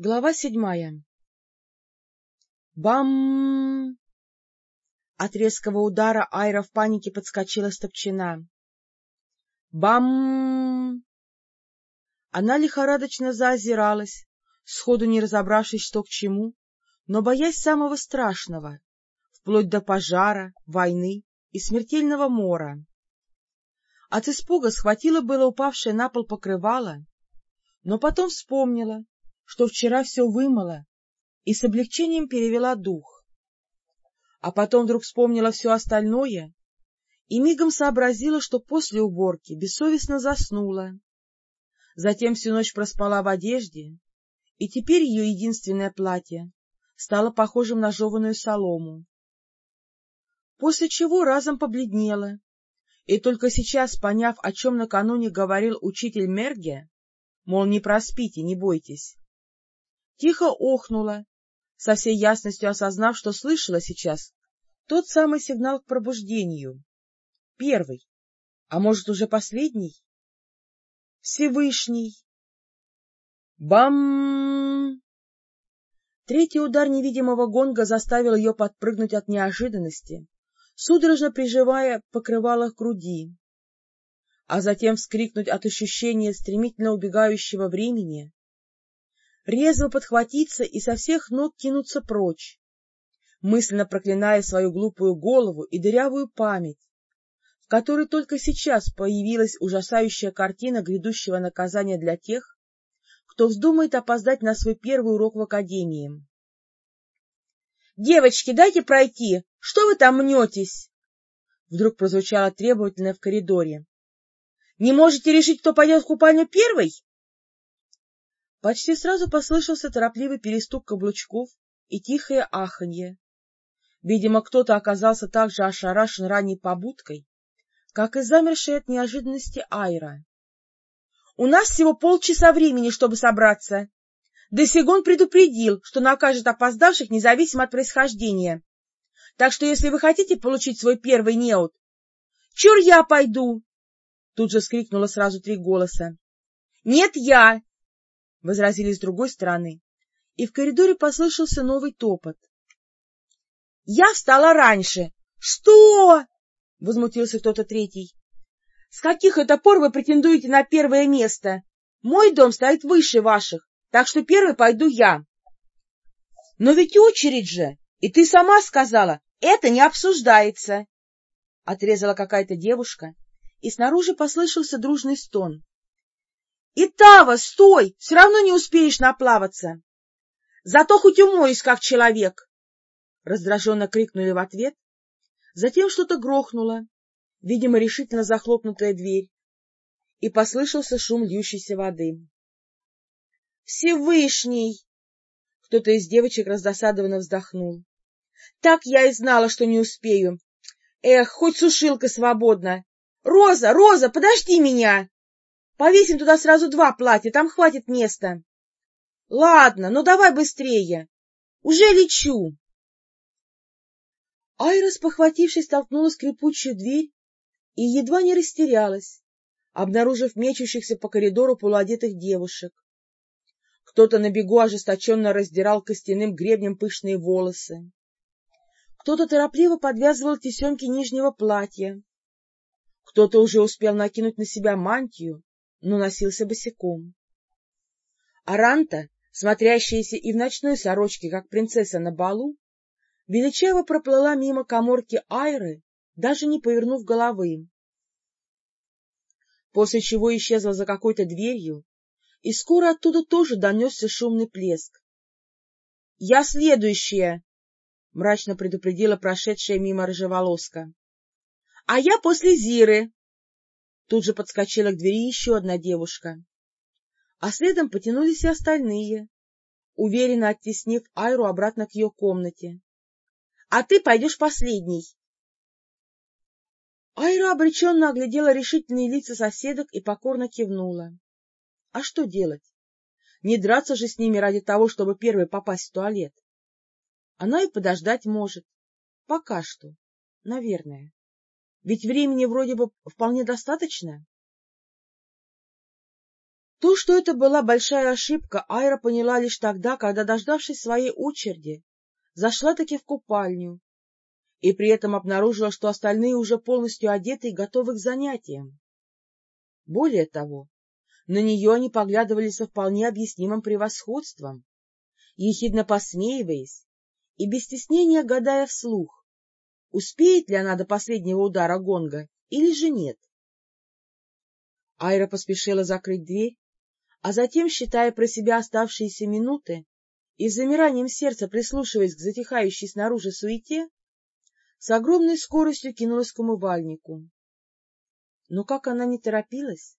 Глава седьмая Бам! От резкого удара Айра в панике подскочила стопчина. Бам! Она лихорадочно заозиралась, сходу не разобравшись, что к чему, но боясь самого страшного, вплоть до пожара, войны и смертельного мора. От испуга схватила было упавшее на пол покрывало, но потом вспомнила, что вчера все вымыла, и с облегчением перевела дух. А потом вдруг вспомнила все остальное и мигом сообразила, что после уборки бессовестно заснула. Затем всю ночь проспала в одежде, и теперь ее единственное платье стало похожим на жеваную солому. После чего разом побледнела, и только сейчас, поняв, о чем накануне говорил учитель Мерге, мол, не проспите, не бойтесь, тихо охнула, со всей ясностью осознав, что слышала сейчас тот самый сигнал к пробуждению. Первый, а может, уже последний? Всевышний. Бам! Третий удар невидимого гонга заставил ее подпрыгнуть от неожиданности, судорожно приживая покрывало к груди, а затем вскрикнуть от ощущения стремительно убегающего времени резво подхватиться и со всех ног кинуться прочь, мысленно проклиная свою глупую голову и дырявую память, в которой только сейчас появилась ужасающая картина грядущего наказания для тех, кто вздумает опоздать на свой первый урок в академии. — Девочки, дайте пройти! Что вы там мнетесь? Вдруг прозвучало требовательное в коридоре. — Не можете решить, кто пойдет в купальню первый? Почти сразу послышался торопливый перестук каблучков и тихое аханье. Видимо, кто-то оказался так же ошарашен ранней побудкой, как и замершая от неожиданности Айра. — У нас всего полчаса времени, чтобы собраться. Десигон предупредил, что накажет опоздавших независимо от происхождения. Так что, если вы хотите получить свой первый неуд... — Чур я пойду! — тут же скрикнуло сразу три голоса. — Нет, я! — возразили с другой стороны, и в коридоре послышался новый топот. — Я встала раньше! — Что? — возмутился кто-то третий. — С каких это пор вы претендуете на первое место? Мой дом стоит выше ваших, так что первый пойду я. — Но ведь очередь же! И ты сама сказала, это не обсуждается! — отрезала какая-то девушка, и снаружи послышался дружный стон. Итава, стой! Все равно не успеешь наплаваться. Зато хоть умоюсь, как человек! Раздраженно крикнули в ответ. Затем что-то грохнуло, видимо, решительно захлопнутая дверь, и послышался шум льющейся воды. «Всевышний!» Кто-то из девочек раздосадованно вздохнул. «Так я и знала, что не успею. Эх, хоть сушилка свободна! Роза, Роза, подожди меня!» Повесим туда сразу два платья, там хватит места. — Ладно, ну давай быстрее. Уже лечу. Айра, спохватившись, толкнула скрипучую дверь и едва не растерялась, обнаружив мечущихся по коридору полуодетых девушек. Кто-то на бегу ожесточенно раздирал костяным гребнем пышные волосы. Кто-то торопливо подвязывал тесемки нижнего платья. Кто-то уже успел накинуть на себя мантию но носился босиком. Аранта, смотрящаяся и в ночной сорочке, как принцесса на балу, величаво проплыла мимо коморки Айры, даже не повернув головы. После чего исчезла за какой-то дверью, и скоро оттуда тоже донесся шумный плеск. — Я следующая! — мрачно предупредила прошедшая мимо рыжеволоска. — А я после Зиры! Тут же подскочила к двери еще одна девушка. А следом потянулись и остальные, уверенно оттеснив Айру обратно к ее комнате. — А ты пойдешь последний. Айра обреченно оглядела решительные лица соседок и покорно кивнула. А что делать? Не драться же с ними ради того, чтобы первой попасть в туалет. Она и подождать может. Пока что. Наверное. Ведь времени вроде бы вполне достаточно. То, что это была большая ошибка, Айра поняла лишь тогда, когда, дождавшись своей очереди, зашла-таки в купальню и при этом обнаружила, что остальные уже полностью одеты и готовы к занятиям. Более того, на нее они поглядывали со вполне объяснимым превосходством, ехидно посмеиваясь и без стеснения гадая вслух, успеет ли она до последнего удара гонга или же нет. Айра поспешила закрыть дверь, а затем, считая про себя оставшиеся минуты и с замиранием сердца прислушиваясь к затихающей снаружи суете, с огромной скоростью кинулась к умывальнику. Но как она не торопилась,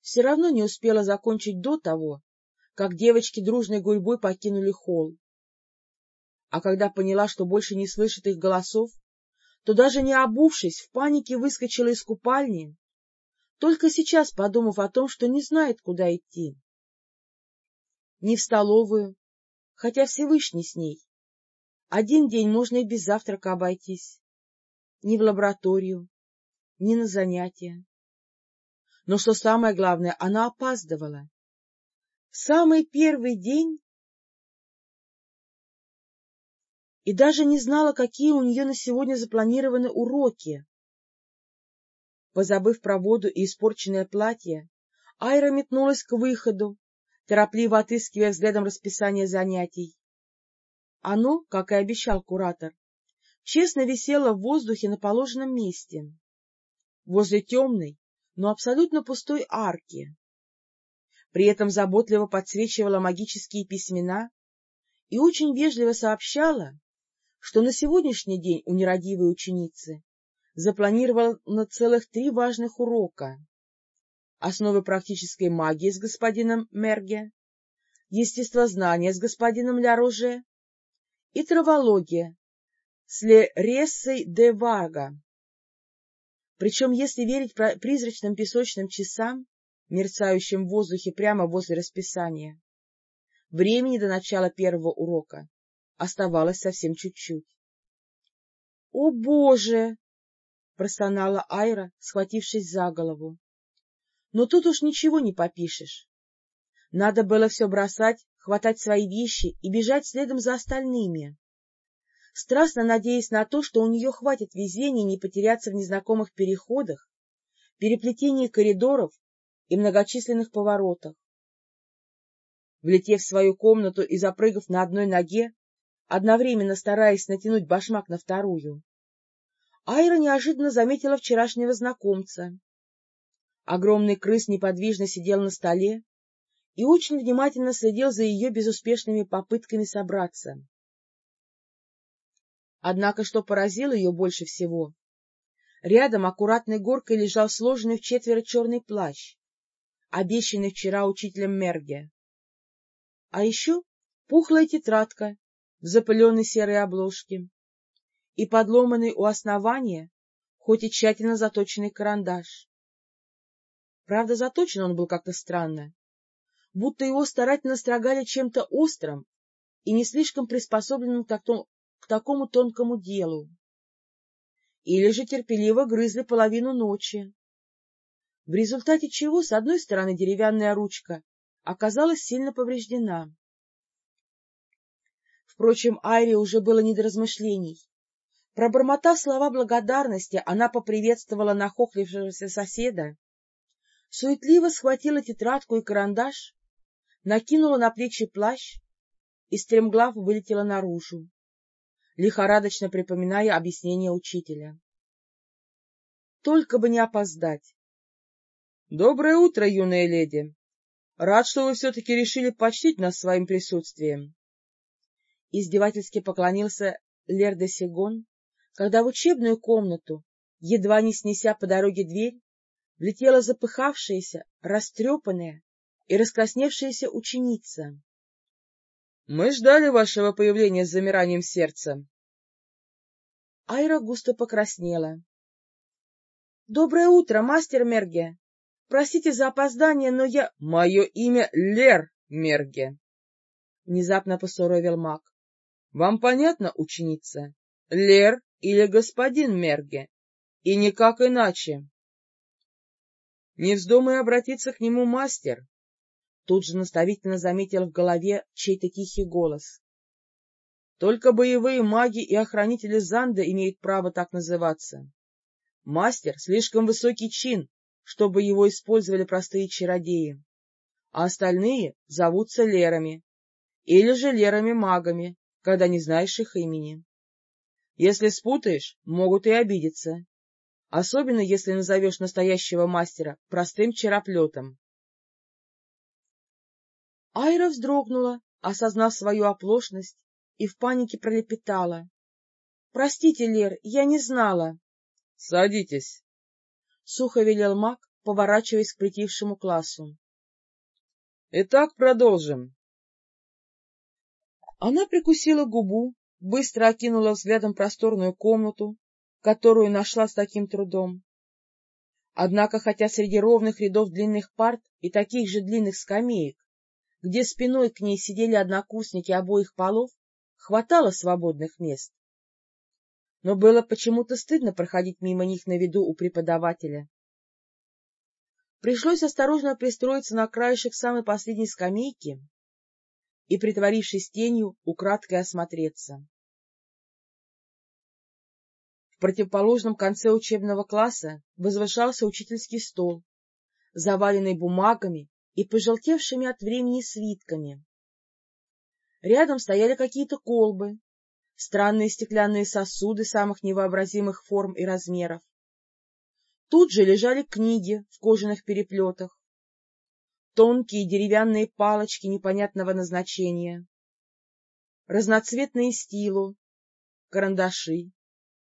все равно не успела закончить до того, как девочки дружной гурьбой покинули холл. А когда поняла, что больше не слышит их голосов, то даже не обувшись, в панике выскочила из купальни, только сейчас подумав о том, что не знает, куда идти. Не в столовую, хотя Всевышний с ней. Один день можно и без завтрака обойтись. Ни в лабораторию, ни на занятия. Но что самое главное, она опаздывала. В самый первый день и даже не знала, какие у нее на сегодня запланированы уроки. Позабыв про воду и испорченное платье, Айра метнулась к выходу, торопливо отыскивая взглядом расписание занятий. Оно, как и обещал куратор, честно висело в воздухе на положенном месте, возле темной, но абсолютно пустой арки. При этом заботливо подсвечивала магические письмена и очень вежливо сообщала, что на сегодняшний день у нерадивой ученицы запланировано целых три важных урока. Основы практической магии с господином Мерге, естествознание с господином Ля и травология с Ле Рессой де Варга. Причем, если верить призрачным песочным часам, мерцающим в воздухе прямо возле расписания, времени до начала первого урока Оставалось совсем чуть-чуть. — О, Боже! — простонала Айра, схватившись за голову. Но тут уж ничего не попишешь. Надо было все бросать, хватать свои вещи и бежать следом за остальными, страстно надеясь на то, что у нее хватит везения не потеряться в незнакомых переходах, переплетении коридоров и многочисленных поворотах. Влетев в свою комнату и запрыгав на одной ноге, одновременно стараясь натянуть башмак на вторую. Айра неожиданно заметила вчерашнего знакомца. Огромный крыс неподвижно сидел на столе и очень внимательно следил за ее безуспешными попытками собраться. Однако, что поразило ее больше всего, рядом аккуратной горкой лежал сложенный в четверо черный плащ, обещанный вчера учителем Мерге. А еще пухлая тетрадка в запыленной серой обложке и подломанный у основания, хоть и тщательно заточенный карандаш. Правда, заточен он был как-то странно, будто его старательно строгали чем-то острым и не слишком приспособленным к, к такому тонкому делу. Или же терпеливо грызли половину ночи, в результате чего с одной стороны деревянная ручка оказалась сильно повреждена. Впрочем, Айре уже было не до размышлений. Пробормотав слова благодарности, она поприветствовала нахохлившегося соседа, суетливо схватила тетрадку и карандаш, накинула на плечи плащ и стремглав вылетела наружу, лихорадочно припоминая объяснение учителя. Только бы не опоздать. — Доброе утро, юная леди! Рад, что вы все-таки решили почтить нас своим присутствием издевательски поклонился Лер де Сигон, когда в учебную комнату, едва не снеся по дороге дверь, влетела запыхавшаяся, растрепанная и раскрасневшаяся ученица. — Мы ждали вашего появления с замиранием сердца. Айра густо покраснела. — Доброе утро, мастер Мерге! Простите за опоздание, но я... — Мое имя Лер Мерге! — внезапно посуровил маг. Вам понятно, ученица? Лер или господин Мерге? И никак иначе. Не вздумай обратиться к нему, мастер. Тут же наставительно заметил в голове чей-то тихий голос. Только боевые маги и охранители Занда имеют право так называться. Мастер — слишком высокий чин, чтобы его использовали простые чародеи, а остальные зовутся лерами или же лерами-магами, когда не знаешь их имени. Если спутаешь, могут и обидеться, особенно если назовешь настоящего мастера простым чероплетом. Айра вздрогнула, осознав свою оплошность, и в панике пролепетала. — Простите, Лер, я не знала. — Садитесь, — сухо велел маг, поворачиваясь к притихшему классу. — Итак, продолжим. Она прикусила губу, быстро окинула взглядом просторную комнату, которую нашла с таким трудом. Однако, хотя среди ровных рядов длинных парт и таких же длинных скамеек, где спиной к ней сидели однокурсники обоих полов, хватало свободных мест. Но было почему-то стыдно проходить мимо них на виду у преподавателя. Пришлось осторожно пристроиться на краешек самой последней скамейки и, притворившись тенью, украдкой осмотреться. В противоположном конце учебного класса возвышался учительский стол, заваленный бумагами и пожелтевшими от времени свитками. Рядом стояли какие-то колбы, странные стеклянные сосуды самых невообразимых форм и размеров. Тут же лежали книги в кожаных переплетах, тонкие деревянные палочки непонятного назначения, разноцветные стилу, карандаши,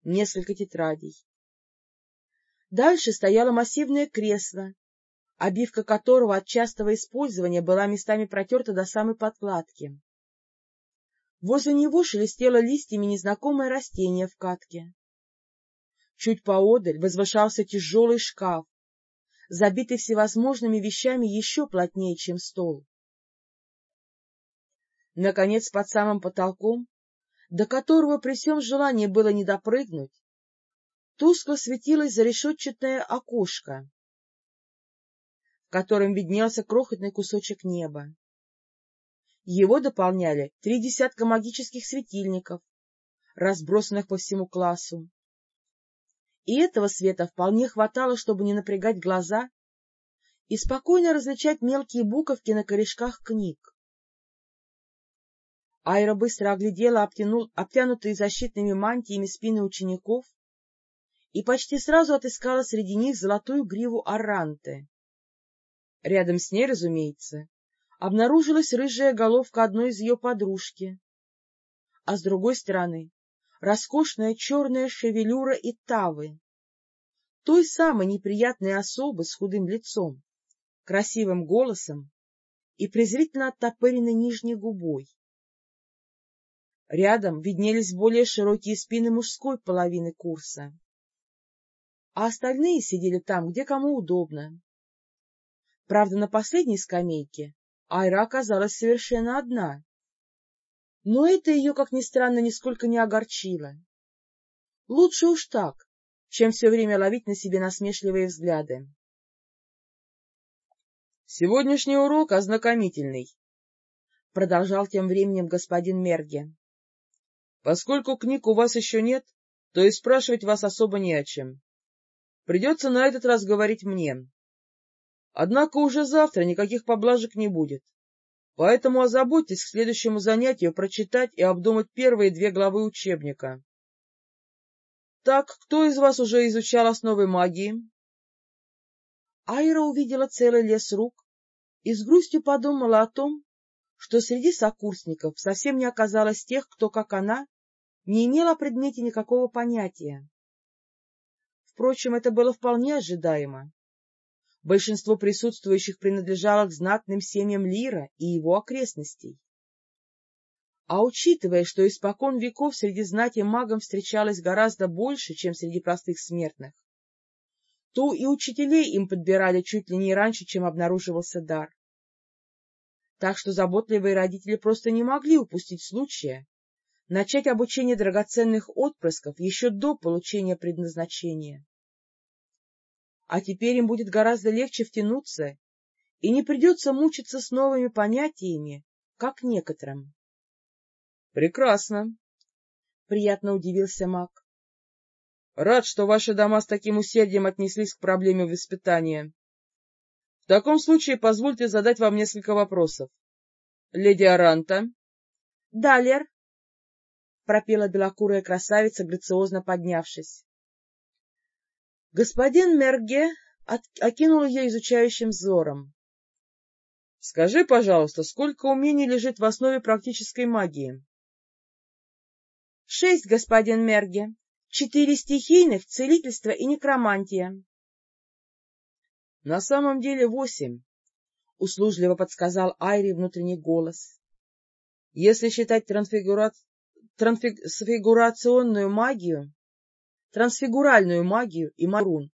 несколько тетрадей. Дальше стояло массивное кресло, обивка которого от частого использования была местами протерта до самой подкладки. Возле него шелестело листьями незнакомое растение в катке. Чуть поодаль возвышался тяжелый шкаф, забитый всевозможными вещами еще плотнее, чем стол. Наконец, под самым потолком, до которого при всем желании было не допрыгнуть, тускло светилось зарешетчатое окошко, в котором виднелся крохотный кусочек неба. Его дополняли три десятка магических светильников, разбросанных по всему классу. И этого света вполне хватало, чтобы не напрягать глаза и спокойно различать мелкие буковки на корешках книг. Айра быстро оглядела обтянул, обтянутые защитными мантиями спины учеников и почти сразу отыскала среди них золотую гриву Аранты. Рядом с ней, разумеется, обнаружилась рыжая головка одной из ее подружки, а с другой стороны — роскошная черная шевелюра и тавы, той самой неприятной особы с худым лицом, красивым голосом и презрительно оттопыренной нижней губой. Рядом виднелись более широкие спины мужской половины курса, а остальные сидели там, где кому удобно. Правда, на последней скамейке Айра оказалась совершенно одна. Но это ее, как ни странно, нисколько не огорчило. Лучше уж так, чем все время ловить на себе насмешливые взгляды. — Сегодняшний урок ознакомительный, — продолжал тем временем господин Мерге. — Поскольку книг у вас еще нет, то и спрашивать вас особо не о чем. Придется на этот раз говорить мне. Однако уже завтра никаких поблажек не будет. Поэтому озаботьтесь к следующему занятию прочитать и обдумать первые две главы учебника. Так, кто из вас уже изучал основы магии? Айра увидела целый лес рук и с грустью подумала о том, что среди сокурсников совсем не оказалось тех, кто, как она, не имел о предмете никакого понятия. Впрочем, это было вполне ожидаемо. Большинство присутствующих принадлежало к знатным семьям Лира и его окрестностей. А учитывая, что испокон веков среди знати магом встречалось гораздо больше, чем среди простых смертных, то и учителей им подбирали чуть ли не раньше, чем обнаруживался дар. Так что заботливые родители просто не могли упустить случая начать обучение драгоценных отпрысков еще до получения предназначения а теперь им будет гораздо легче втянуться и не придется мучиться с новыми понятиями, как некоторым. — Прекрасно, — приятно удивился маг. — Рад, что ваши дома с таким усердием отнеслись к проблеме воспитания. В таком случае позвольте задать вам несколько вопросов. Леди Аранта? — Да, Лер, — пропела белокурая красавица, грациозно поднявшись. Господин Мерге окинул ее изучающим взором. — Скажи, пожалуйста, сколько умений лежит в основе практической магии? — Шесть, господин Мерге. Четыре стихийных, целительство и некромантия. — На самом деле восемь, — услужливо подсказал Айри внутренний голос. — Если считать трансфигура... трансфигурационную магию, трансфигуральную магию и марун.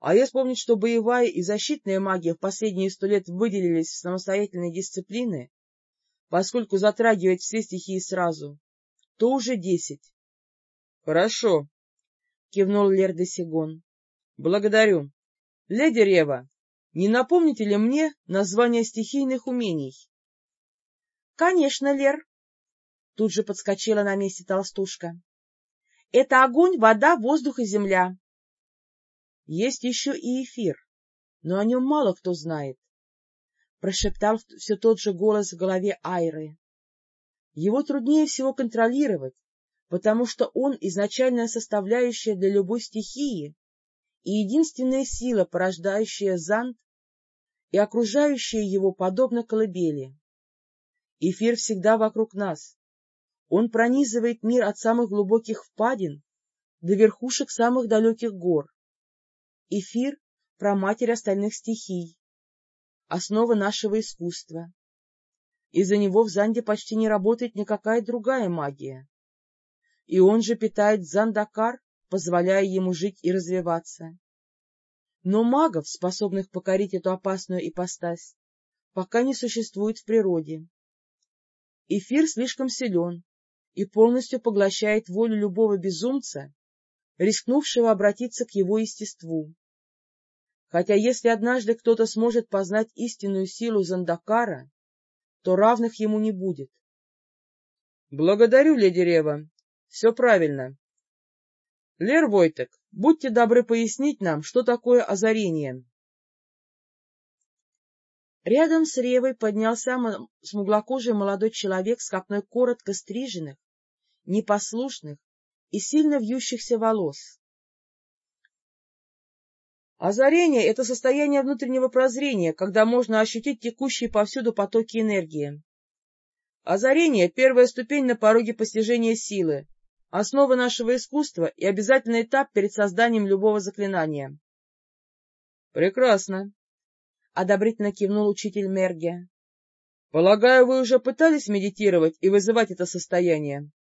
А если вспомнить, что боевая и защитная магия в последние сто лет выделились в самостоятельные дисциплины, поскольку затрагивать все стихии сразу, то уже десять. — Хорошо, — кивнул Лер де Сигон. — Благодарю. Леди Рева, не напомните ли мне название стихийных умений? — Конечно, Лер, — тут же подскочила на месте толстушка. — Это огонь, вода, воздух и земля. — Есть еще и эфир, но о нем мало кто знает, — прошептал все тот же голос в голове Айры. Его труднее всего контролировать, потому что он изначальная составляющая для любой стихии и единственная сила, порождающая занд и окружающая его подобно колыбели. Эфир всегда вокруг нас. Он пронизывает мир от самых глубоких впадин до верхушек самых далеких гор. Эфир — проматерь остальных стихий, основа нашего искусства. Из-за него в Занде почти не работает никакая другая магия и он же питает Зандакар, позволяя ему жить и развиваться. Но магов, способных покорить эту опасную ипостась, пока не существует в природе. Эфир слишком силен и полностью поглощает волю любого безумца, рискнувшего обратиться к его естеству. Хотя если однажды кто-то сможет познать истинную силу Зандакара, то равных ему не будет. — Благодарю, леди Рева, все правильно. Лер Войтек, будьте добры пояснить нам, что такое озарение. Рядом с Ревой поднялся смуглокожий молодой человек с копной коротко стриженных, непослушных и сильно вьющихся волос. Озарение — это состояние внутреннего прозрения, когда можно ощутить текущие повсюду потоки энергии. Озарение — первая ступень на пороге постижения силы, основа нашего искусства и обязательный этап перед созданием любого заклинания. — Прекрасно, — одобрительно кивнул учитель Мерге. — Полагаю, вы уже пытались медитировать и вызывать это состояние? —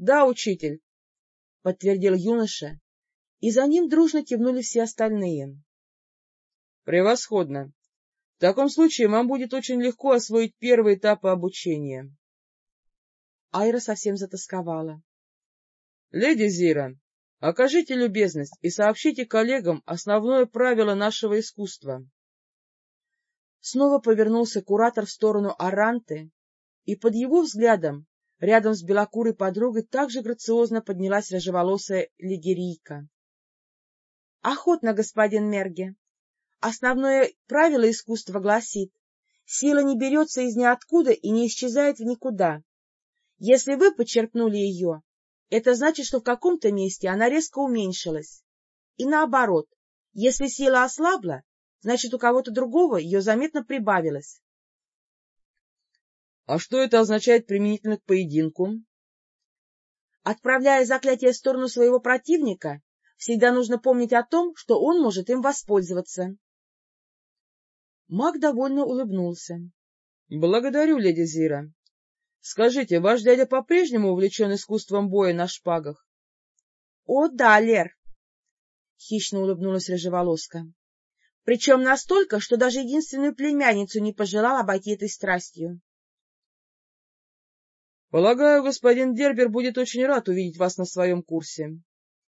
Да, учитель, — подтвердил юноша, и за ним дружно кивнули все остальные. — Превосходно. В таком случае вам будет очень легко освоить первые этапы обучения. Айра совсем затасковала. — Леди Зира, окажите любезность и сообщите коллегам основное правило нашего искусства. Снова повернулся куратор в сторону Аранты, и под его взглядом рядом с белокурой подругой также грациозно поднялась рыжеволосая лигерийка. — Охотно, господин Мерге. Основное правило искусства гласит, сила не берется из ниоткуда и не исчезает в никуда. Если вы подчеркнули ее, это значит, что в каком-то месте она резко уменьшилась. И наоборот, если сила ослабла, значит, у кого-то другого ее заметно прибавилось. — А что это означает применительно к поединку? Отправляя заклятие в сторону своего противника, всегда нужно помнить о том, что он может им воспользоваться. Маг довольно улыбнулся. — Благодарю, леди Зира. Скажите, ваш дядя по-прежнему увлечен искусством боя на шпагах? — О, да, Лер! — хищно улыбнулась рыжеволоска. — Причем настолько, что даже единственную племянницу не пожелал обойти этой страстью. — Полагаю, господин Дербер будет очень рад увидеть вас на своем курсе.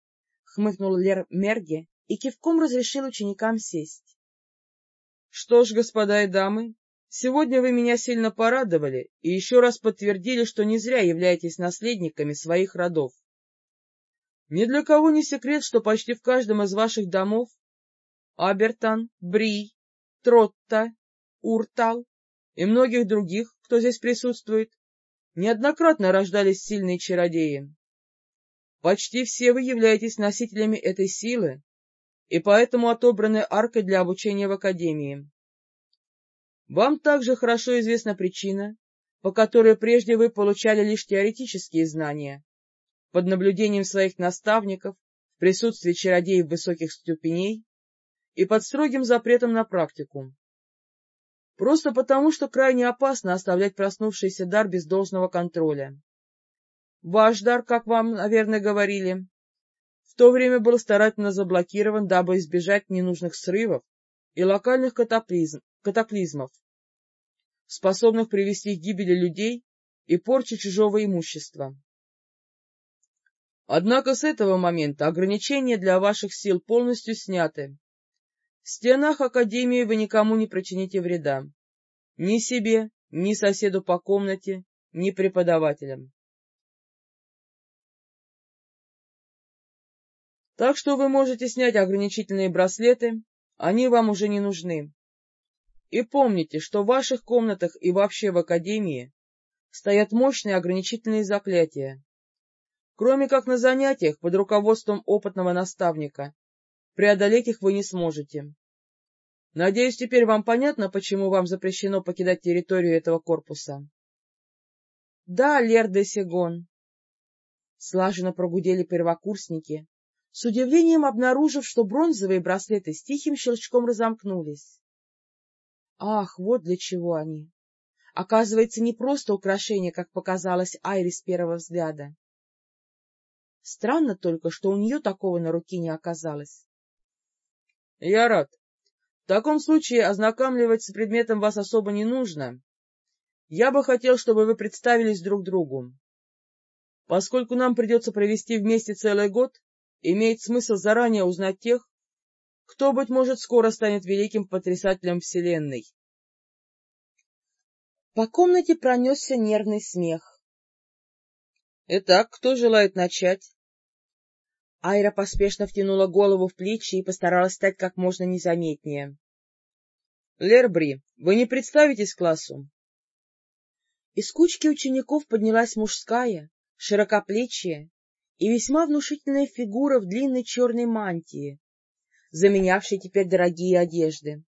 — хмыкнул Лер Мерге и кивком разрешил ученикам сесть. Что ж, господа и дамы, сегодня вы меня сильно порадовали и еще раз подтвердили, что не зря являетесь наследниками своих родов. Ни для кого не секрет, что почти в каждом из ваших домов Абертон, Бри, Тротта, Уртал и многих других, кто здесь присутствует, неоднократно рождались сильные чародеи. Почти все вы являетесь носителями этой силы и поэтому отобраны аркой для обучения в Академии. Вам также хорошо известна причина, по которой прежде вы получали лишь теоретические знания, под наблюдением своих наставников, в присутствии чародеев высоких ступеней и под строгим запретом на практику. Просто потому, что крайне опасно оставлять проснувшийся дар без должного контроля. Ваш дар, как вам, наверное, говорили, в то время был старательно заблокирован, дабы избежать ненужных срывов и локальных катаклизм, катаклизмов, способных привести к гибели людей и порче чужого имущества. Однако с этого момента ограничения для ваших сил полностью сняты. В стенах Академии вы никому не причините вреда. Ни себе, ни соседу по комнате, ни преподавателям. Так что вы можете снять ограничительные браслеты, они вам уже не нужны. И помните, что в ваших комнатах и вообще в Академии стоят мощные ограничительные заклятия. Кроме как на занятиях под руководством опытного наставника, преодолеть их вы не сможете. Надеюсь, теперь вам понятно, почему вам запрещено покидать территорию этого корпуса. — Да, Лер де Сегон. Слаженно прогудели первокурсники, с удивлением обнаружив, что бронзовые браслеты с тихим щелчком разомкнулись. Ах, вот для чего они! Оказывается, не просто украшение, как показалось Айре с первого взгляда. Странно только, что у нее такого на руке не оказалось. — Я рад. В таком случае ознакомливать с предметом вас особо не нужно. Я бы хотел, чтобы вы представились друг другу. Поскольку нам придется провести вместе целый год, имеет смысл заранее узнать тех, кто, быть может, скоро станет великим потрясателем Вселенной. По комнате пронесся нервный смех. — Итак, кто желает начать? Айра поспешно втянула голову в плечи и постаралась стать как можно незаметнее. — Лербри, вы не представитесь классу? Из кучки учеников поднялась мужская, широкоплечья и весьма внушительная фигура в длинной черной мантии, заменявшей теперь дорогие одежды.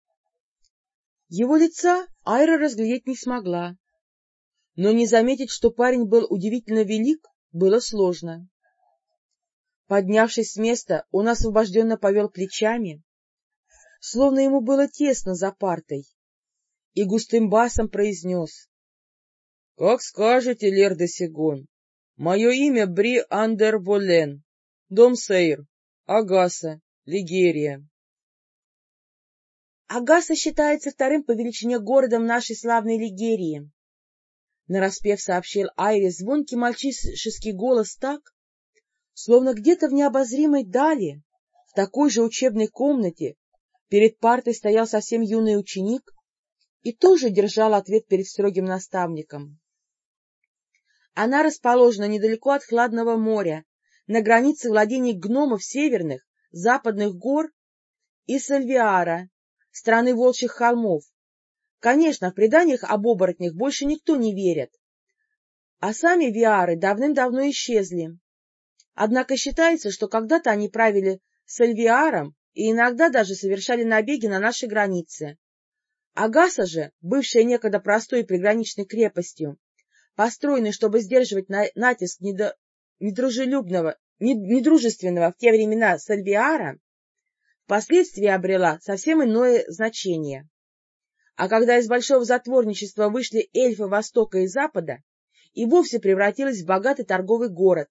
Его лица Айра разглядеть не смогла, но не заметить, что парень был удивительно велик, было сложно. Поднявшись с места, он освобожденно повел плечами, словно ему было тесно за партой, и густым басом произнес. — Как скажете, Лер де Сигон, Мое имя Бри Андерволен, дом Сейр, Агаса, Лигерия. Агаса считается вторым по величине городом нашей славной Лигерии. Нараспев сообщил Айре звонкий мальчишеский голос так, словно где-то в необозримой дали, в такой же учебной комнате, перед партой стоял совсем юный ученик и тоже держал ответ перед строгим наставником. Она расположена недалеко от Хладного моря, на границе владений гномов северных, западных гор и Сальвиара, страны волчьих холмов. Конечно, в преданиях об оборотнях больше никто не верит, а сами Виары давным-давно исчезли. Однако считается, что когда-то они правили Сальвиаром и иногда даже совершали набеги на наши границы. Агаса же, бывшая некогда простой приграничной крепостью, построенный, чтобы сдерживать на натиск недо... недружелюбного, недружественного в те времена Сальвиара, впоследствии обрела совсем иное значение. А когда из большого затворничества вышли эльфы Востока и Запада, и вовсе превратилась в богатый торговый город,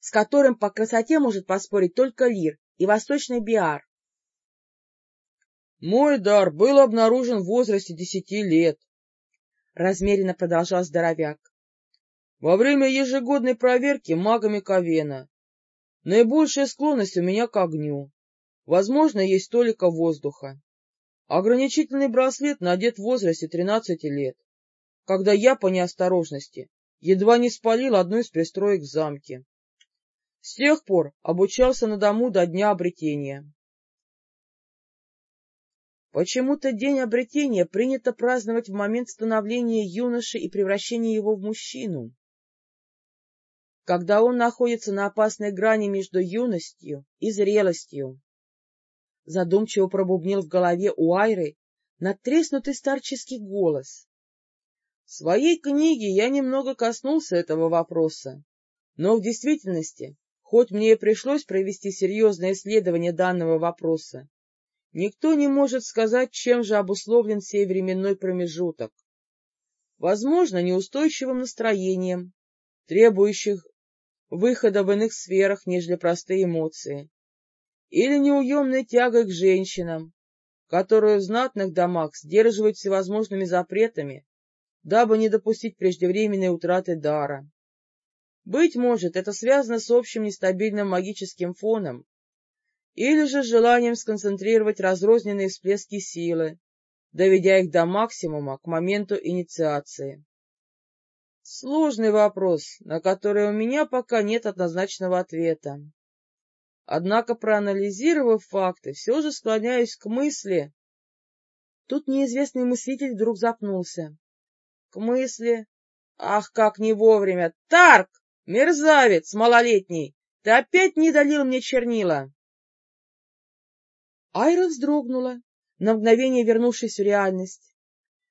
с которым по красоте может поспорить только Лир и Восточный Биар. «Мой дар был обнаружен в возрасте десяти лет», — размеренно продолжал здоровяк во время ежегодной проверки магами Ковена. Наибольшая склонность у меня к огню. Возможно, есть только воздуха. Ограничительный браслет надет в возрасте тринадцати лет, когда я по неосторожности едва не спалил одну из пристроек в замке. С тех пор обучался на дому до дня обретения. Почему-то день обретения принято праздновать в момент становления юноши и превращения его в мужчину. Когда он находится на опасной грани между юностью и зрелостью. Задумчиво пробубнил в голове у Айры надтреснутый старческий голос. В своей книге я немного коснулся этого вопроса, но в действительности, хоть мне и пришлось провести серьезное исследование данного вопроса, Никто не может сказать, чем же обусловлен сей временной промежуток. Возможно, неустойчивым настроением, требующих выхода в иных сферах, нежели простые эмоции, или неуемной тягой к женщинам, которую в знатных домах сдерживают всевозможными запретами, дабы не допустить преждевременной утраты дара. Быть может, это связано с общим нестабильным магическим фоном, или же желанием сконцентрировать разрозненные всплески силы, доведя их до максимума к моменту инициации. Сложный вопрос, на который у меня пока нет однозначного ответа. Однако, проанализировав факты, все же склоняюсь к мысли... Тут неизвестный мыслитель вдруг запнулся. К мысли... Ах, как не вовремя! Тарк! Мерзавец малолетний! Ты опять не долил мне чернила! Айра вздрогнула, на мгновение вернувшись в реальность,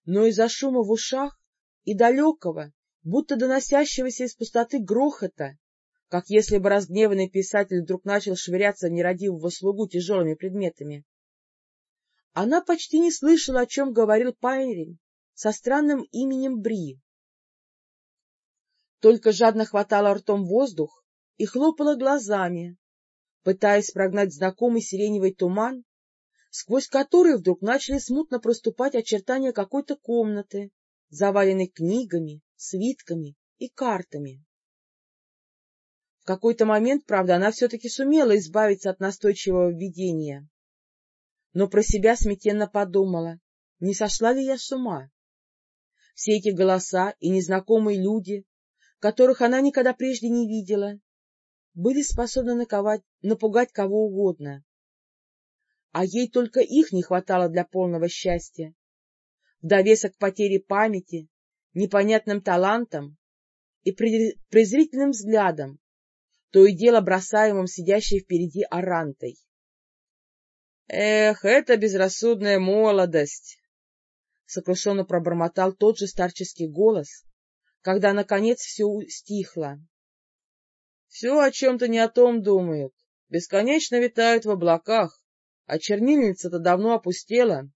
но из-за шума в ушах и далекого, будто доносящегося из пустоты грохота, как если бы разгневанный писатель вдруг начал швыряться нерадивого слугу тяжелыми предметами. Она почти не слышала, о чем говорил парень со странным именем Бри. Только жадно хватала ртом воздух и хлопала глазами, пытаясь прогнать знакомый сиреневый туман, сквозь который вдруг начали смутно проступать очертания какой-то комнаты, заваленной книгами, свитками и картами. В какой-то момент, правда, она все-таки сумела избавиться от настойчивого видения. Но про себя смятенно подумала, не сошла ли я с ума? Все эти голоса и незнакомые люди, которых она никогда прежде не видела, были способны наковать, напугать кого угодно а ей только их не хватало для полного счастья. В довесок потере памяти, непонятным талантам и презрительным взглядом, то и дело бросаемым сидящей впереди Арантой. «Эх, это безрассудная молодость!» — сокрушенно пробормотал тот же старческий голос, когда, наконец, все стихло. «Все о чем-то не о том думают, бесконечно витают в облаках, а чернильница-то давно опустела.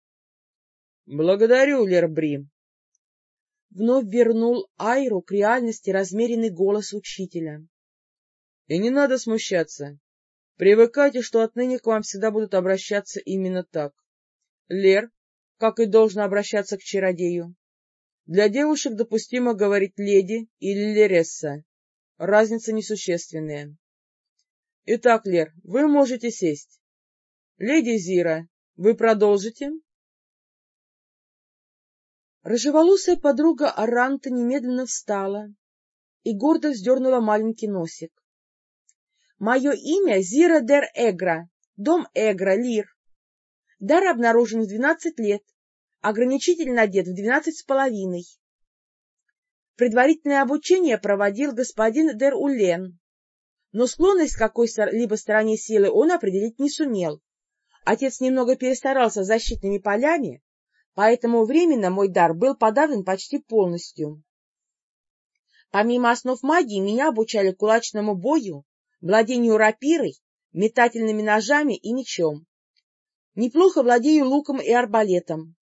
— Благодарю, Лербри. Вновь вернул Айру к реальности размеренный голос учителя. — И не надо смущаться. Привыкайте, что отныне к вам всегда будут обращаться именно так. Лер, как и должно обращаться к чародею. Для девушек допустимо говорить леди или лересса. Разница несущественная. Итак, Лер, вы можете сесть. — Леди Зира, вы продолжите? Рыжеволосая подруга Аранта немедленно встала и гордо вздернула маленький носик. — Мое имя Зира дер Эгра, дом Эгра, Лир. Дар обнаружен в двенадцать лет, ограничитель надет в двенадцать с половиной. Предварительное обучение проводил господин дер Улен, но склонность к какой-либо стороне силы он определить не сумел. Отец немного перестарался с защитными полями, поэтому временно мой дар был подавлен почти полностью. Помимо основ магии, меня обучали кулачному бою, владению рапирой, метательными ножами и мечом. Неплохо владею луком и арбалетом.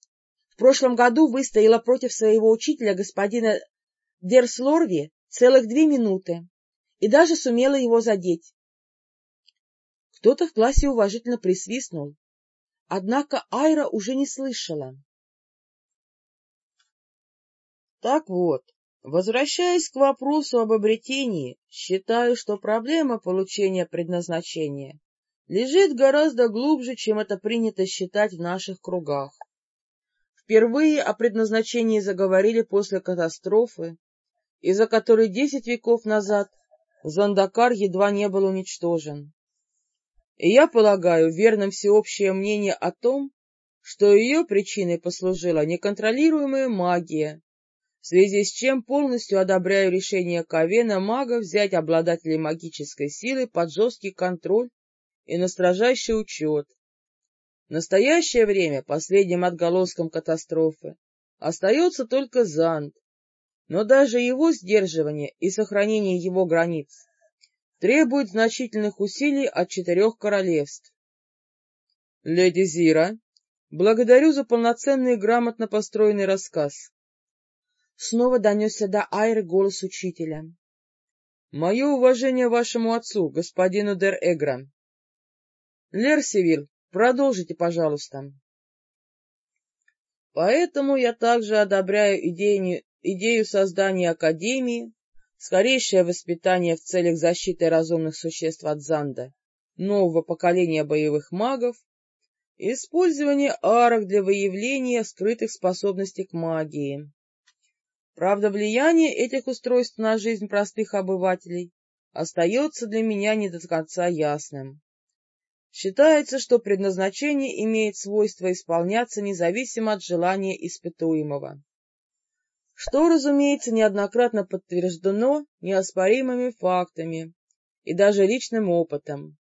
В прошлом году выстояла против своего учителя, господина Дерслорви, целых две минуты и даже сумела его задеть. Кто-то в классе уважительно присвистнул, однако Айра уже не слышала. Так вот, возвращаясь к вопросу об обретении, считаю, что проблема получения предназначения лежит гораздо глубже, чем это принято считать в наших кругах. Впервые о предназначении заговорили после катастрофы, из-за которой десять веков назад Зондакар едва не был уничтожен. Я полагаю верным всеобщее мнение о том, что ее причиной послужила неконтролируемая магия, в связи с чем полностью одобряю решение Ковена мага взять обладателей магической силы под жесткий контроль и на строжайший учет. В настоящее время последним отголоском катастрофы остается только Занд, но даже его сдерживание и сохранение его границ требует значительных усилий от четырех королевств. Леди Зира, благодарю за полноценный и грамотно построенный рассказ. Снова донесся до Айры голос учителя. — Мое уважение вашему отцу, господину Дер Эгра. — Лерсивиль, продолжите, пожалуйста. Поэтому я также одобряю идею, идею создания Академии, скорейшее воспитание в целях защиты разумных существ от Занда, нового поколения боевых магов, использование арок для выявления скрытых способностей к магии. Правда, влияние этих устройств на жизнь простых обывателей остается для меня не до конца ясным. Считается, что предназначение имеет свойство исполняться независимо от желания испытуемого, что, разумеется, неоднократно подтверждено неоспоримыми фактами и даже личным опытом.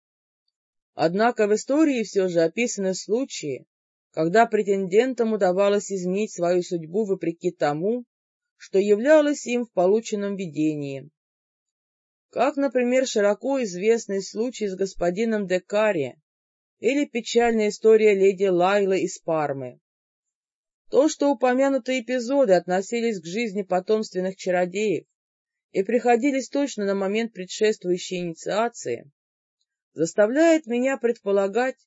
Однако в истории все же описаны случаи, когда претендентам удавалось изменить свою судьбу вопреки тому, что являлось им в полученном видении. Как, например, широко известный случай с господином Декари или печальная история леди Лайлы из Пармы. То, что упомянутые эпизоды относились к жизни потомственных чародеев и приходились точно на момент предшествующей инициации, заставляет меня предполагать,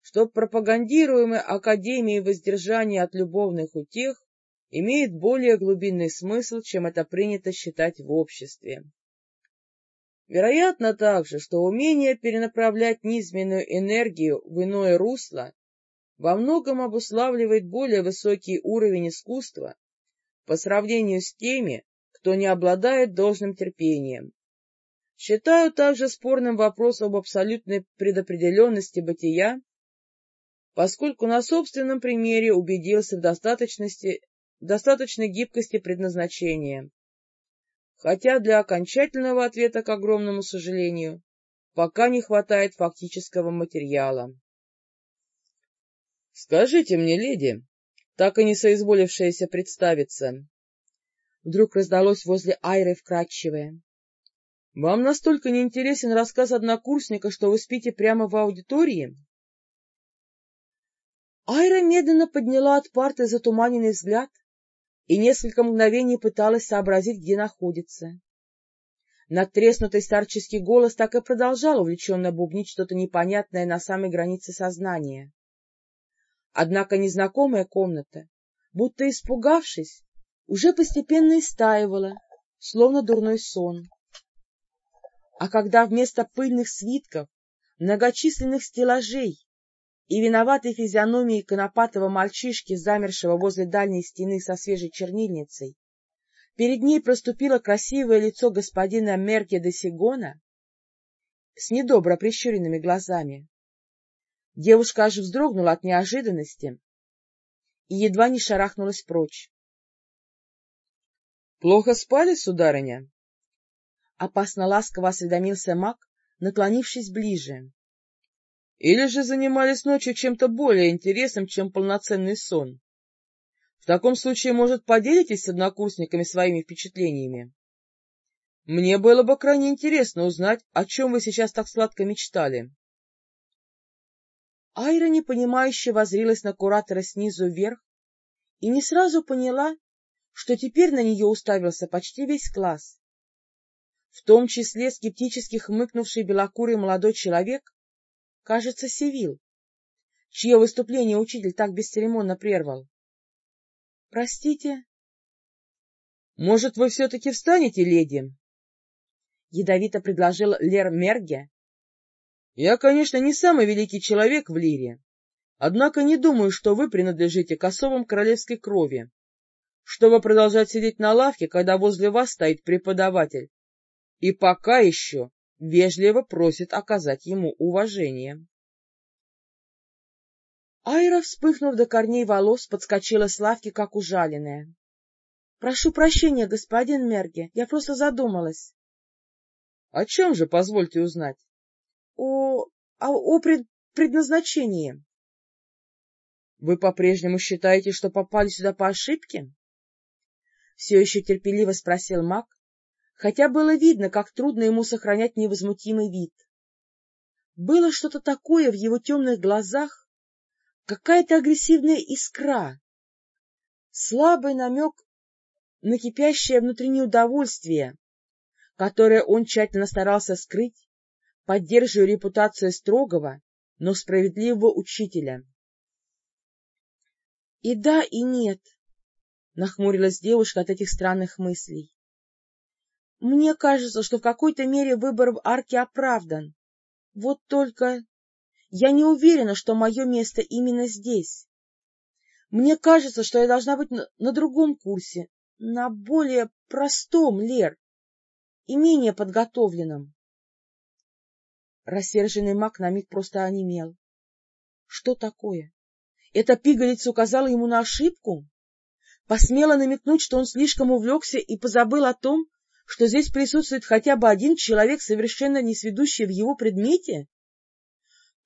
что пропагандируемая Академией воздержания от любовных утех имеет более глубинный смысл, чем это принято считать в обществе. Вероятно также, что умение перенаправлять низменную энергию в иное русло во многом обуславливает более высокий уровень искусства по сравнению с теми, кто не обладает должным терпением. Считаю также спорным вопрос об абсолютной предопределенности бытия, поскольку на собственном примере убедился в достаточности достаточной гибкости предназначения. Хотя для окончательного ответа, к огромному сожалению, пока не хватает фактического материала. — Скажите мне, леди, так и не соизволившаяся представиться. Вдруг раздалось возле Айры вкрадчивое. — Вам настолько неинтересен рассказ однокурсника, что вы спите прямо в аудитории? Айра медленно подняла от парты затуманенный взгляд и несколько мгновений пыталась сообразить, где находится. Надтреснутый старческий голос так и продолжал увлеченно бубнить что-то непонятное на самой границе сознания. Однако незнакомая комната, будто испугавшись, уже постепенно истаивала, словно дурной сон. А когда вместо пыльных свитков, многочисленных стеллажей и виноватой физиономии конопатого мальчишки, замершего возле дальней стены со свежей чернильницей, перед ней проступило красивое лицо господина Мерке де Сигона с недобро прищуренными глазами. Девушка аж вздрогнула от неожиданности и едва не шарахнулась прочь. — Плохо спали, сударыня? Опасно ласково осведомился маг, наклонившись ближе. Или же занимались ночью чем-то более интересным, чем полноценный сон? В таком случае, может, поделитесь с однокурсниками своими впечатлениями? Мне было бы крайне интересно узнать, о чем вы сейчас так сладко мечтали. Айра непонимающе возрилась на куратора снизу вверх и не сразу поняла, что теперь на нее уставился почти весь класс. В том числе скептически хмыкнувший белокурый молодой человек, кажется, Севил, чье выступление учитель так бесцеремонно прервал. — Простите? — Может, вы все-таки встанете, леди? — ядовито предложил Лер Мерге. — Я, конечно, не самый великий человек в Лире, Однако не думаю, что вы принадлежите к особам королевской крови, чтобы продолжать сидеть на лавке, когда возле вас стоит преподаватель, и пока еще вежливо просит оказать ему уважение. Айра, вспыхнув до корней волос, подскочила с лавки, как ужаленная. — Прошу прощения, господин Мерге, я просто задумалась. — О чем же, позвольте узнать? — О... о, о пред... предназначении. — Вы по-прежнему считаете, что попали сюда по ошибке? — все еще терпеливо спросил маг, хотя было видно, как трудно ему сохранять невозмутимый вид. Было что-то такое в его темных глазах, какая-то агрессивная искра, слабый намек на кипящее внутреннее удовольствие, которое он тщательно старался скрыть, поддерживая репутацию строгого, но справедливого учителя. — И да, и нет, — нахмурилась девушка от этих странных мыслей. — Мне кажется, что в какой-то мере выбор в арке оправдан. Вот только... Я не уверена, что мое место именно здесь. Мне кажется, что я должна быть на, на другом курсе, на более простом, Лер, и менее подготовленном. Рассерженный маг на миг просто онемел. Что такое? Эта пигалица указала ему на ошибку? Посмела намекнуть, что он слишком увлекся и позабыл о том, что здесь присутствует хотя бы один человек, совершенно не сведущий в его предмете?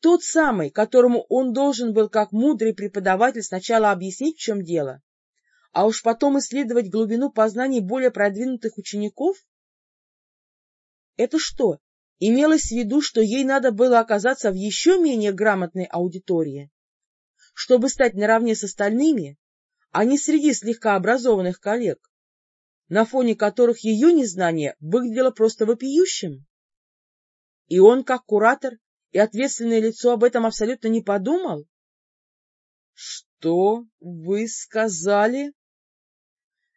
Тот самый, которому он должен был, как мудрый преподаватель, сначала объяснить, в чем дело, а уж потом исследовать глубину познаний более продвинутых учеников? Это что, имелось в виду, что ей надо было оказаться в еще менее грамотной аудитории, чтобы стать наравне с остальными, а не среди слегка образованных коллег, на фоне которых ее незнание выглядело просто вопиющим? И он, как куратор, и ответственное лицо об этом абсолютно не подумал? — Что вы сказали?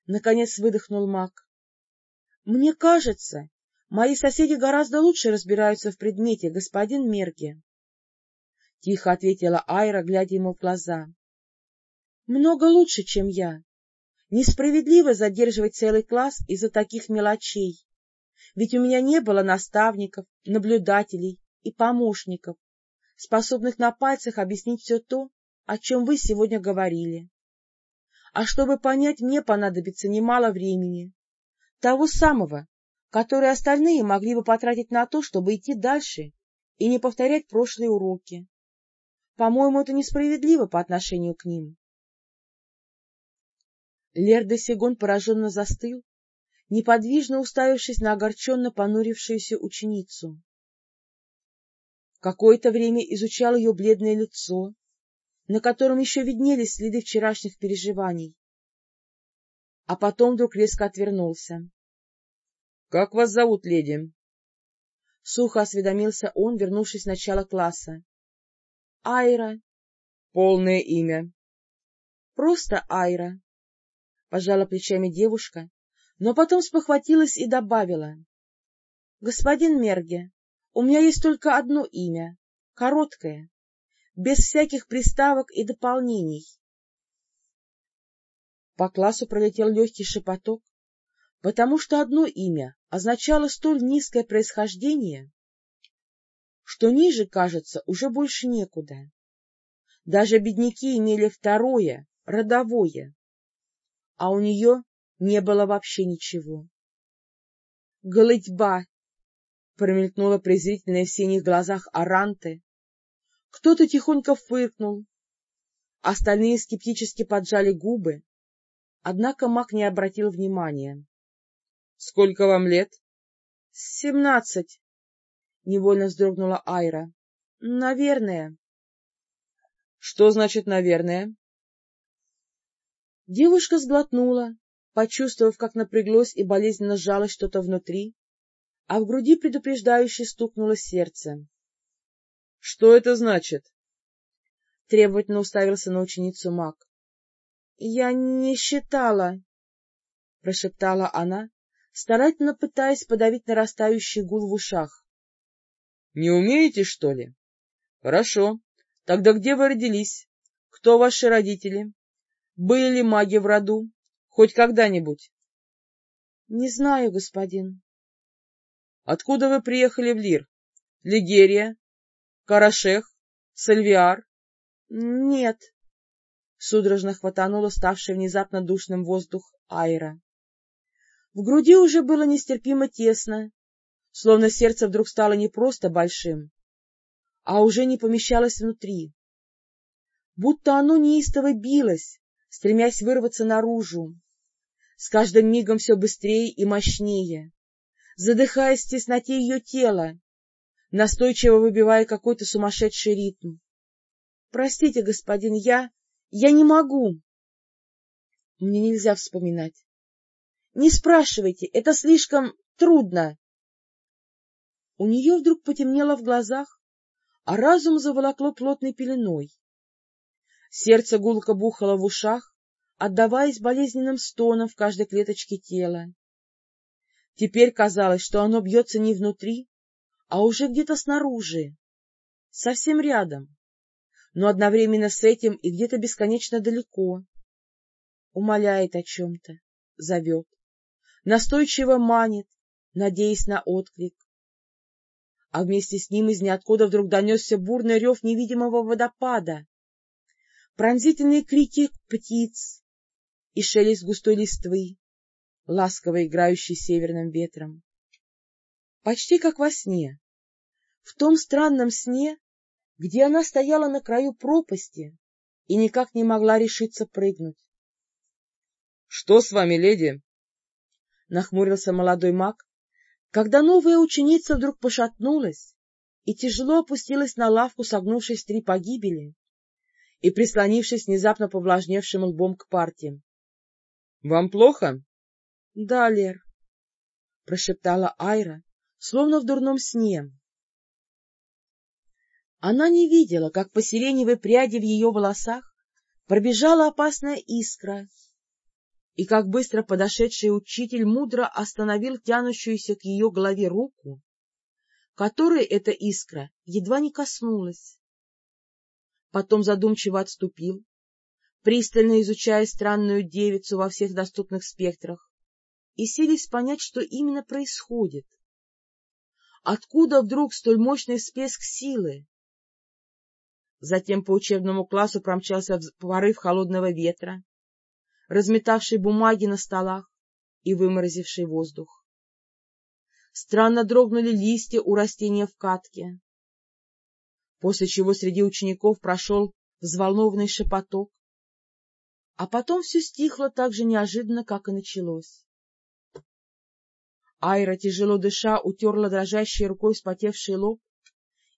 Наконец выдохнул маг. — Мне кажется, мои соседи гораздо лучше разбираются в предмете, господин Мерки. Тихо ответила Айра, глядя ему в глаза. — Много лучше, чем я. Несправедливо задерживать целый класс из-за таких мелочей. Ведь у меня не было наставников, наблюдателей и помощников, способных на пальцах объяснить все то, о чем вы сегодня говорили. А чтобы понять, мне понадобится немало времени, того самого, которое остальные могли бы потратить на то, чтобы идти дальше и не повторять прошлые уроки. По-моему, это несправедливо по отношению к ним. Лер де Сигон пораженно застыл, неподвижно уставившись на огорченно понурившуюся ученицу. Какое-то время изучал ее бледное лицо, на котором еще виднелись следы вчерашних переживаний. А потом вдруг резко отвернулся. — Как вас зовут, леди? Сухо осведомился он, вернувшись в начало класса. — Айра. — Полное имя? — Просто Айра. Пожала плечами девушка, но потом спохватилась и добавила. — Господин Мерге, у меня есть только одно имя, короткое, без всяких приставок и дополнений. По классу пролетел легкий шепоток, потому что одно имя означало столь низкое происхождение, что ниже, кажется, уже больше некуда. Даже бедняки имели второе, родовое, а у нее не было вообще ничего. Голытьба промелькнула презрительная в синих глазах Аранты. Кто-то тихонько фыркнул. Остальные скептически поджали губы. Однако маг не обратил внимания. — Сколько вам лет? — Семнадцать. Невольно вздрогнула Айра. — Наверное. — Что значит «наверное»? Девушка сглотнула, почувствовав, как напряглось и болезненно сжалось что-то внутри, а в груди предупреждающе стукнуло сердце. — Что это значит? — требовательно уставился на ученицу маг. — Я не считала, — прошептала она, старательно пытаясь подавить нарастающий гул в ушах. — Не умеете, что ли? — Хорошо. Тогда где вы родились? Кто ваши родители? Были ли маги в роду? Хоть когда-нибудь? — Не знаю, господин. — Откуда вы приехали в Лир? Лигерия? Карашех? Сальвиар? — Нет. Судорожно хватанула ставший внезапно душным воздух Айра. В груди уже было нестерпимо тесно, словно сердце вдруг стало не просто большим, а уже не помещалось внутри. Будто оно неистово билось, стремясь вырваться наружу, с каждым мигом все быстрее и мощнее, задыхаясь в тесноте ее тела, настойчиво выбивая какой-то сумасшедший ритм. — Простите, господин, я... я не могу. Мне нельзя вспоминать. Не спрашивайте, это слишком трудно. У нее вдруг потемнело в глазах, а разум заволокло плотной пеленой. Сердце гулко бухало в ушах, отдаваясь болезненным стонам в каждой клеточке тела. Теперь казалось, что оно бьется не внутри, а уже где-то снаружи, совсем рядом, но одновременно с этим и где-то бесконечно далеко. Умоляет о чем-то, зовет, настойчиво манит, надеясь на отклик. А вместе с ним из ниоткуда вдруг донесся бурный рев невидимого водопада, пронзительные крики птиц и шелест густой листвы, ласково играющий северным ветром. Почти как во сне, в том странном сне, где она стояла на краю пропасти и никак не могла решиться прыгнуть. — Что с вами, леди? — нахмурился молодой маг, когда новая ученица вдруг пошатнулась и тяжело опустилась на лавку, согнувшись три погибели, и прислонившись внезапно повлажневшим лбом к парте. — Вам плохо? — Да, Лер, — прошептала Айра, словно в дурном сне. Она не видела, как по сиреневой пряди в ее волосах пробежала опасная искра, и как быстро подошедший учитель мудро остановил тянущуюся к ее голове руку, которой эта искра едва не коснулась потом задумчиво отступил, пристально изучая странную девицу во всех доступных спектрах, и сились понять, что именно происходит. Откуда вдруг столь мощный всплеск силы? Затем по учебному классу промчался порыв холодного ветра, разметавший бумаги на столах и выморозивший воздух. Странно дрогнули листья у растения в катке после чего среди учеников прошел взволнованный шепоток, а потом все стихло так же неожиданно, как и началось. Айра, тяжело дыша, утерла дрожащей рукой вспотевший лоб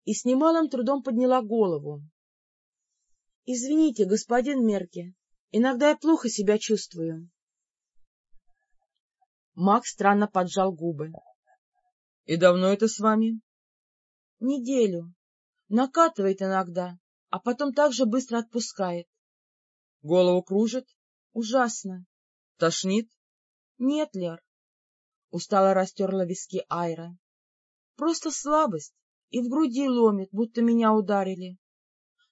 и с немалым трудом подняла голову. — Извините, господин Мерки, иногда я плохо себя чувствую. Мак странно поджал губы. — И давно это с вами? — Неделю. Накатывает иногда, а потом так же быстро отпускает. — Голову кружит? — Ужасно. — Тошнит? — Нет, Лер. Устало растерла виски Айра. — Просто слабость и в груди ломит, будто меня ударили.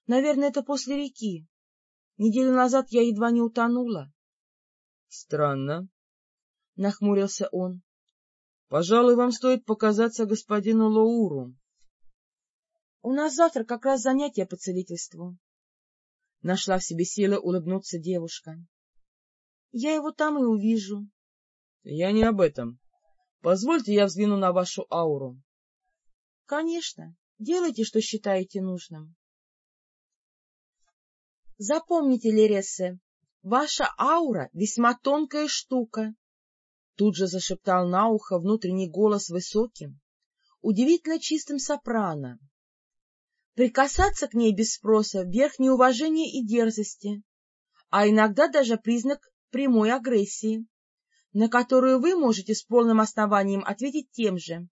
Наверное, это после реки. Неделю назад я едва не утонула. — Странно. — нахмурился он. — Пожалуй, вам стоит показаться господину Лоуру. — У нас завтра как раз занятие по целительству. Нашла в себе силы улыбнуться девушка. — Я его там и увижу. — Я не об этом. Позвольте, я взгляну на вашу ауру. — Конечно. Делайте, что считаете нужным. Запомните, Лерессе, ваша аура весьма тонкая штука. Тут же зашептал на ухо внутренний голос высоким, удивительно чистым сопрано. Прикасаться к ней без спроса — верх неуважения и дерзости, а иногда даже признак прямой агрессии, на которую вы можете с полным основанием ответить тем же.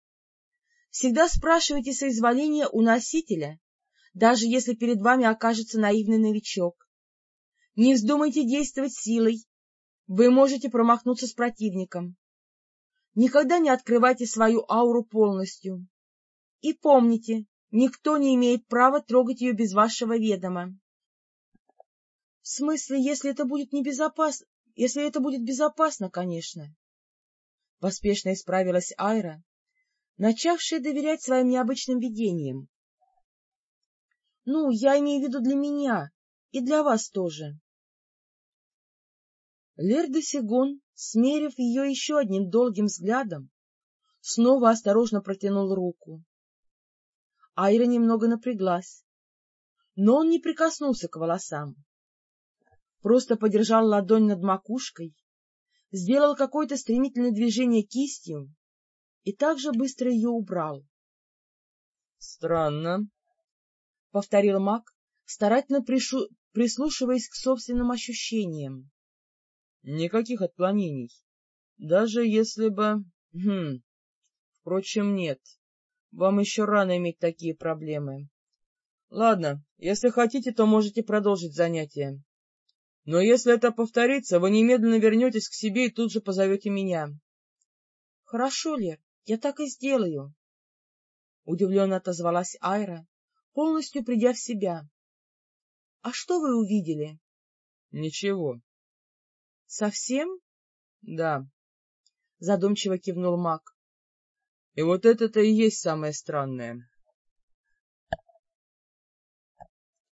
Всегда спрашивайте соизволения у носителя, даже если перед вами окажется наивный новичок. Не вздумайте действовать силой, вы можете промахнуться с противником. Никогда не открывайте свою ауру полностью. И помните, Никто не имеет права трогать ее без вашего ведома. В смысле, если это будет небезопасно, если это будет безопасно, конечно. Поспешно исправилась Айра, начавшая доверять своим необычным видениям. Ну, я имею в виду для меня и для вас тоже. Лер де Сигон, смерив ее еще одним долгим взглядом, снова осторожно протянул руку. Айра немного напряглась, но он не прикоснулся к волосам. Просто подержал ладонь над макушкой, сделал какое-то стремительное движение кистью и также быстро ее убрал. — Странно, — повторил маг, старательно пришу... прислушиваясь к собственным ощущениям. — Никаких отклонений. Даже если бы... Хм... Впрочем, нет. Вам еще рано иметь такие проблемы. Ладно, если хотите, то можете продолжить занятие. Но если это повторится, вы немедленно вернетесь к себе и тут же позовете меня. — Хорошо, Лер, я так и сделаю. Удивленно отозвалась Айра, полностью придя в себя. — А что вы увидели? — Ничего. — Совсем? — Да. — задумчиво кивнул маг. — И вот это-то и есть самое странное.